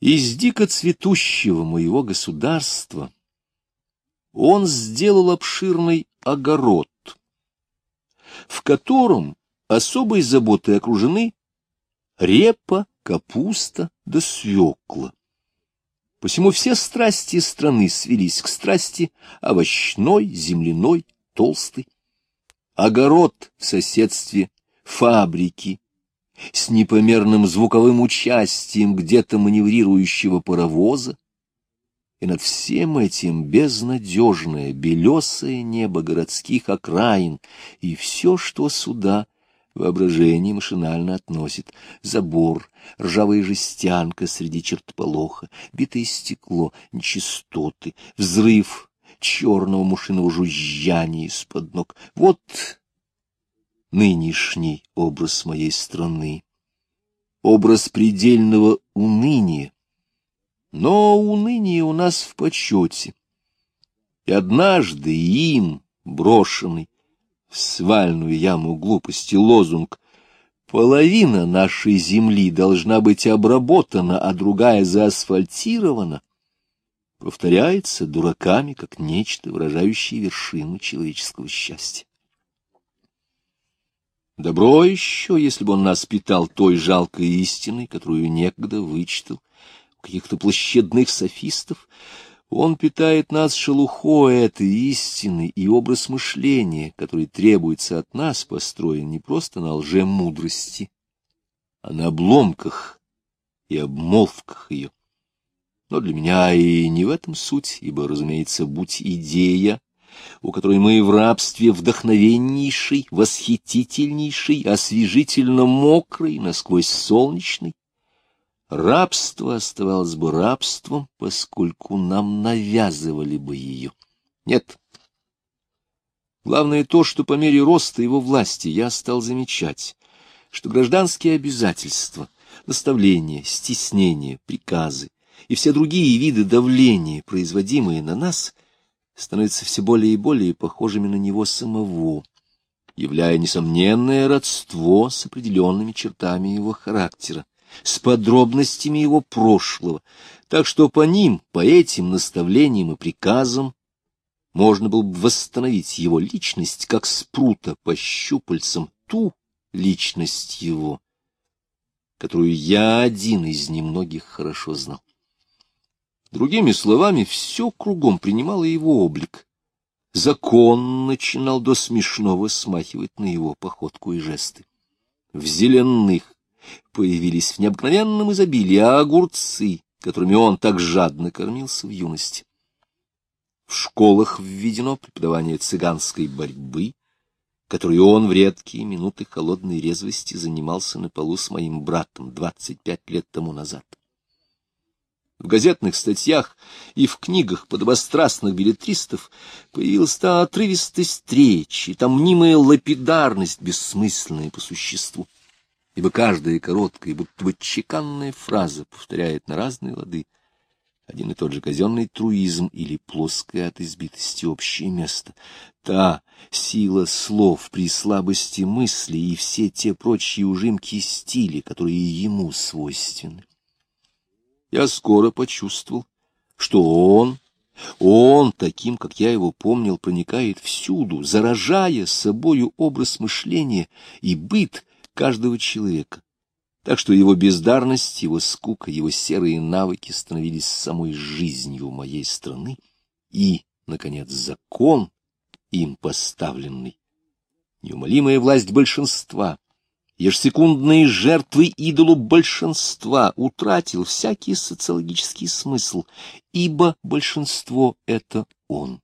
Из дико цветущего моего государства он сделал обширный огород, в котором особой заботой окружены репа, капуста да свекла. Посему все страсти страны свелись к страсти овощной, земляной, толстой. Огород в соседстве фабрики с непомерным звуковым участием где-то маневрирующего паровоза, и над всем этим безнадежное белесое небо городских окраин и все, что сюда воображение машинально относит. Забор, ржавая жестянка среди чертополоха, битое стекло, нечистоты, взрыв черного мушиного жужжания из-под ног. Вот нынешний образ моей страны, образ предельного уныния. Но уныние у нас в почете. И однажды им, брошенный в свальную яму глупости лозунг «Половина нашей земли должна быть обработана, а другая заасфальтирована», повторяется дураками как нечто, выражающее вершину человеческого счастья. Добро еще, если бы он нас питал той жалкой истиной, которую некогда вычитал у каких-то площадных софистов, он питает нас шелухой этой истины, и образ мышления, который требуется от нас, построен не просто на лжемудрости, а на обломках и обмолвках ее. Но для меня и не в этом суть, ибо, разумеется, будь идея у которой мы в рабстве вдохновеннейший, восхитительнейший, освежительно мокрый, насквозь солнечный. Рабство оставалось бы рабством, поскольку нам навязывали бы ее. Нет. Главное то, что по мере роста его власти я стал замечать, что гражданские обязательства, наставления, стеснения, приказы и все другие виды давления, производимые на нас — становятся все более и более похожими на него самого, являя несомненное родство с определенными чертами его характера, с подробностями его прошлого, так что по ним, по этим наставлениям и приказам, можно было бы восстановить его личность, как спрута по щупальцам, ту личность его, которую я один из немногих хорошо знал. Другими словами, все кругом принимало его облик. Закон начинал до смешного смахивать на его походку и жесты. В зеленых появились в необыкновенном изобилии огурцы, которыми он так жадно кормился в юности. В школах введено преподавание цыганской борьбы, которой он в редкие минуты холодной резвости занимался на полу с моим братом двадцать пять лет тому назад. В газетных статьях и в книгах подобострастных билетристов появилась та отрывистость речи, та мнимая лапидарность, бессмысленная по существу. Ибо каждая короткая, будто бы чеканная фраза повторяет на разные лады один и тот же казенный труизм или плоское от избитости общее место. Та сила слов при слабости мысли и все те прочие ужимки стиля, которые ему свойственны я скоро почувствовал, что он, он, таким, как я его помнил, проникает всюду, заражая собою образ мышления и быт каждого человека. Так что его бездарность, его скука, его серые навыки становились самой жизнью моей страны, и, наконец, закон, им поставленный, неумолимая власть большинства, ежесекундные жертвы идолу большинства утратил всякий социологический смысл, ибо большинство — это он.